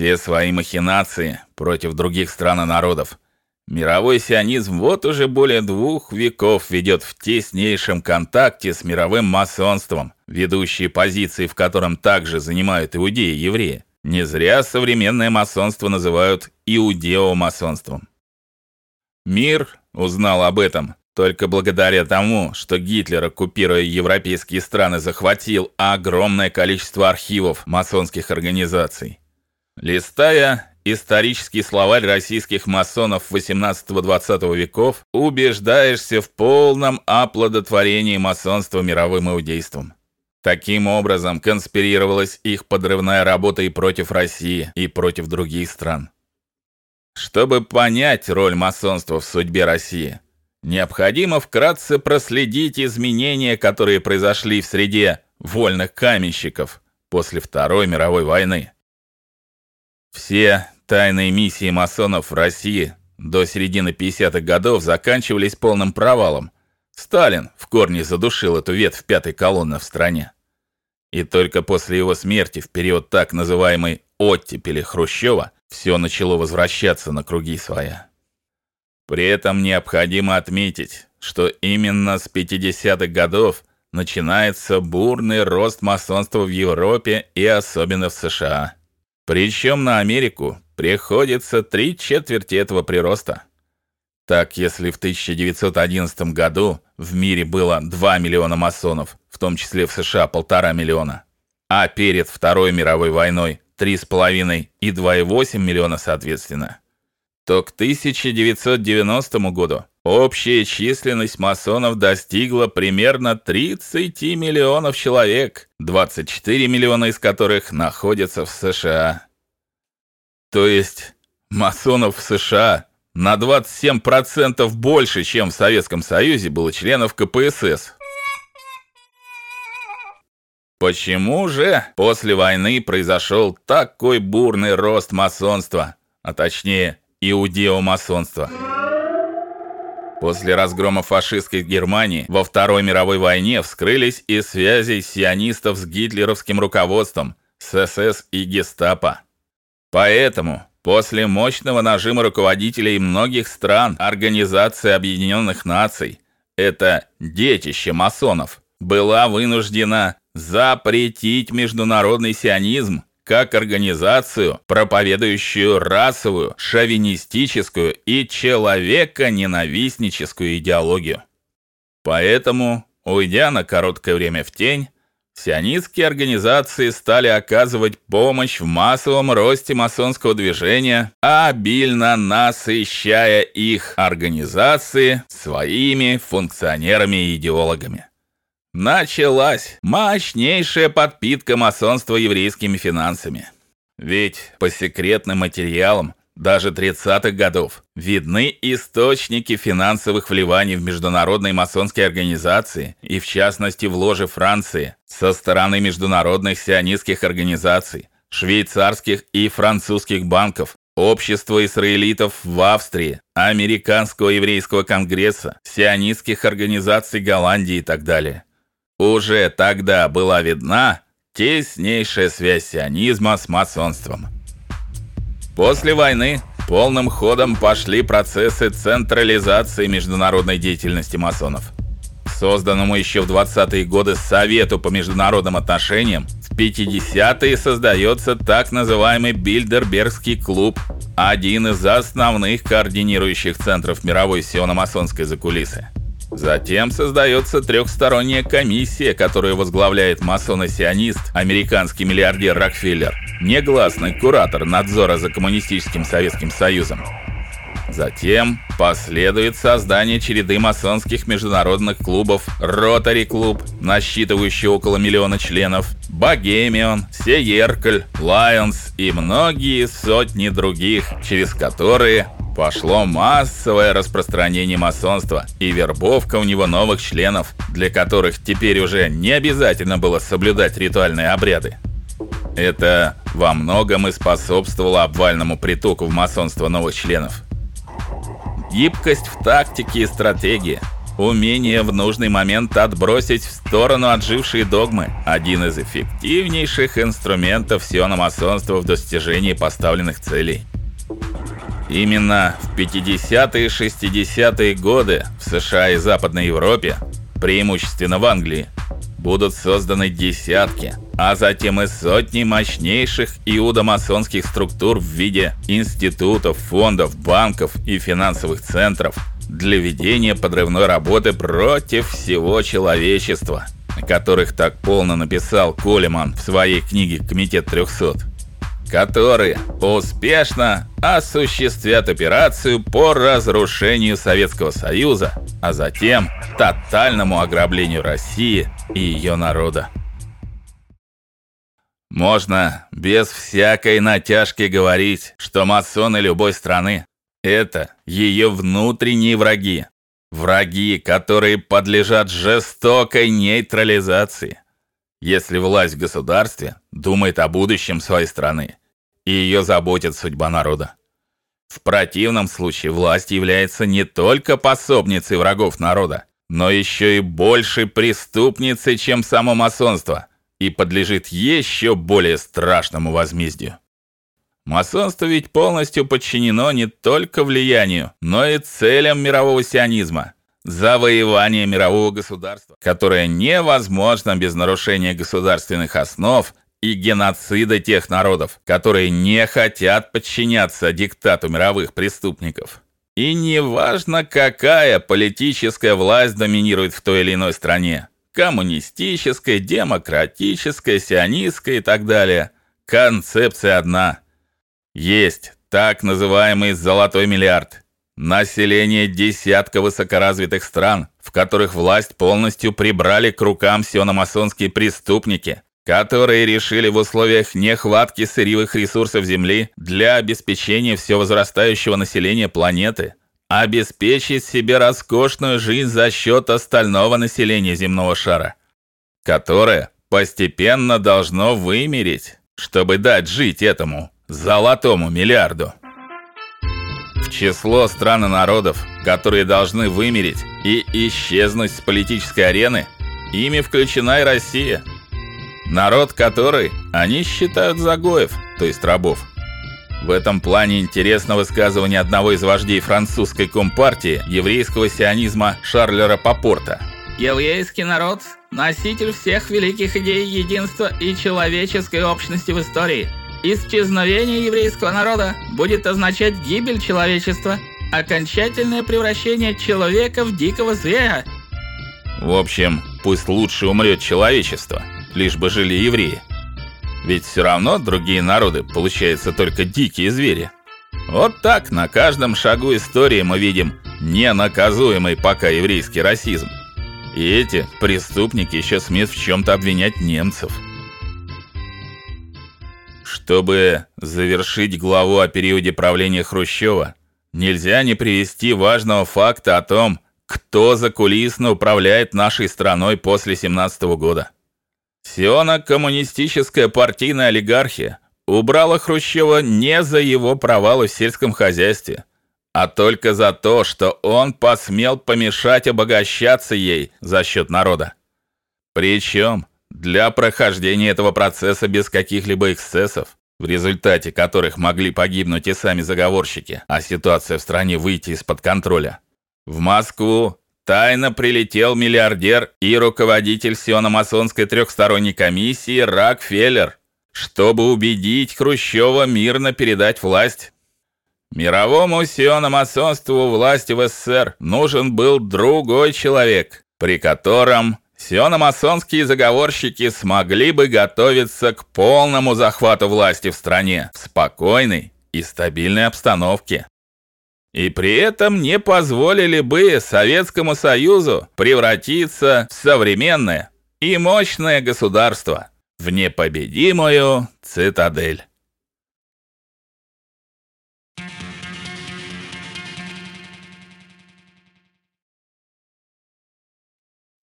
все свои махинации против других стран и народов. Мировой сионизм вот уже более двух веков ведет в теснейшем контакте с мировым масонством, ведущие позиции в котором также занимают иудеи и евреи. Не зря современное масонство называют иудеомасонством. Мир узнал об этом только благодаря тому, что Гитлер, оккупируя европейские страны, захватил огромное количество архивов масонских организаций. Листая исторический словарь российских масонов XVIII-XX веков, убеждаешься в полном оплодотворении масонства мировым иудейством. Таким образом конспирировалась их подрывная работа и против России, и против других стран. Чтобы понять роль масонства в судьбе России, необходимо вкратце проследить изменения, которые произошли в среде вольных каменщиков после Второй мировой войны. Все тайные миссии масонов в России до середины 50-х годов заканчивались полным провалом. Сталин в корне задушил эту ветвь пятой колонны в стране. И только после его смерти в период так называемой оттепели Хрущева все начало возвращаться на круги своя. При этом необходимо отметить, что именно с 50-х годов начинается бурный рост масонства в Европе и особенно в США. Причем на Америку приходится три четверти этого прироста. Так, если в 1911 году в мире было 2 миллиона масонов, в том числе в США полтора миллиона, а перед Второй мировой войной 3,5 и 2,8 миллиона соответственно, то к 1990 году общая численность масонов достигла примерно 30 миллионов человек, 24 миллиона из которых находятся в США. То есть масонов в США на 27% больше, чем в Советском Союзе было членов КПСС. Почему же после войны произошел такой бурный рост масонства, а точнее иудеомасонства? После разгрома фашистской Германии во Второй мировой войне вскрылись и связи сионистов с гитлеровским руководством, с СС и Гестапо. Поэтому после мощного нажима руководителей многих стран Организация Объединенных Наций, это детище масонов, была вынуждена запретить международный сионизм как организацию, проповедующую расовую, шовинистическую и человеконенавистническую идеологию. Поэтому, уйдя на короткое время в тень, Сионистские организации стали оказывать помощь в массовом росте масонского движения, обильно насыщая их организации своими функционерами и идеологами. Началась мощнейшая подпитка масонства еврейскими финансами. Ведь по секретным материалам даже 30-х годов видны источники финансовых вливаний в международные масонские организации и в частности в ложи Франции со стороны международных сионистских организаций, швейцарских и французских банков, Общества израилитов в Австрии, Американского еврейского конгресса, сионистских организаций Голландии и так далее. Уже тогда была видна теснейшая связь сионизма с масонством. После войны полным ходом пошли процессы централизации международной деятельности масонов. Созданному еще в 20-е годы Совету по международным отношениям в 50-е создается так называемый Бильдербергский клуб, один из основных координирующих центров мировой сиономасонской закулисы. Затем создается трехсторонняя комиссия, которую возглавляет масон-сионист, американский миллиардер Рокфеллер, негласный куратор надзора за коммунистическим Советским Союзом. Затем последует создание череды масонских международных клубов: Rotary клуб, насчитывающий около миллиона членов, Bohemian, Сееркль, Lions и многие сотни других, через которые Пошло массовое распространение масонства и вербовка у него новых членов, для которых теперь уже не обязательно было соблюдать ритуальные обряды. Это во многом и способствовало обвальному притоку в масонство новых членов. Гибкость в тактике и стратегии, умение в нужный момент отбросить в сторону отжившие догмы один из эффективнейших инструментов сиономасонства в достижении поставленных целей. Именно в 50-е и 60-е годы в США и Западной Европе, преимущественно в Англии, будут созданы десятки, а затем и сотни мощнейших иудомасонских структур в виде институтов, фондов, банков и финансовых центров для ведения подрывной работы против всего человечества, о которых так полно написал Колеман в своей книге Комитет 300 которые успешно осуществят операцию по разрушению Советского Союза, а затем тотальному ограблению России и ее народа. Можно без всякой натяжки говорить, что масоны любой страны это ее внутренние враги, враги, которые подлежат жестокой нейтрализации. Если власть в государстве думает о будущем своей страны, и ее заботит судьба народа. В противном случае власть является не только пособницей врагов народа, но еще и большей преступницей, чем само масонство, и подлежит еще более страшному возмездию. Масонство ведь полностью подчинено не только влиянию, но и целям мирового сионизма завоевание мирового государства, которое невозможно без нарушения государственных основ и геноцида тех народов, которые не хотят подчиняться диктату мировых преступников. И неважно, какая политическая власть доминирует в той или иной стране коммунистическая, демократическая, сионистская и так далее. Концепция одна. Есть так называемый золотой миллиард. Население десятка высокоразвитых стран, в которых власть полностью прибрали к рукам сиономасонские преступники, которые решили в условиях нехватки сырьевых ресурсов Земли для обеспечения все возрастающего населения планеты обеспечить себе роскошную жизнь за счет остального населения земного шара, которое постепенно должно вымереть, чтобы дать жить этому золотому миллиарду. В число стран и народов, которые должны вымереть и исчезнуть с политической арены, ими включена и Россия – Народ который они считают загоев, то есть рабов. В этом плане интересно высказывание одного из вождей французской компартии еврейского сионизма Шарля Рапопорта. Еврейский народ носитель всех великих идей единства и человеческой общности в истории. Исчезновение еврейского народа будет означать гибель человечества, окончательное превращение человека в дикого зверя. В общем, пусть лучше умрет человечество лишь бы жили евреи. Ведь все равно другие народы, получается, только дикие звери. Вот так на каждом шагу истории мы видим ненаказуемый пока еврейский расизм. И эти преступники еще смеют в чем то обвинять немцев. Чтобы завершить главу о периоде правления Хрущева, нельзя не привести важного факта о том, кто закулисно управляет нашей страной после 17 года. Сиона-коммунистическая партийная олигархия убрала Хрущева не за его провалы в сельском хозяйстве, а только за то, что он посмел помешать обогащаться ей за счет народа. Причем для прохождения этого процесса без каких-либо эксцессов, в результате которых могли погибнуть и сами заговорщики, а ситуация в стране выйти из-под контроля. В Москву тайно прилетел миллиардер и руководитель сиономасонской трехсторонней комиссии Рокфеллер, чтобы убедить Хрущева мирно передать власть. Мировому сиономасонству власти в СССР нужен был другой человек, при котором сиономасонские заговорщики смогли бы готовиться к полному захвату власти в стране в спокойной и стабильной обстановке и при этом не позволили бы Советскому Союзу превратиться в современное и мощное государство, в непобедимую цитадель.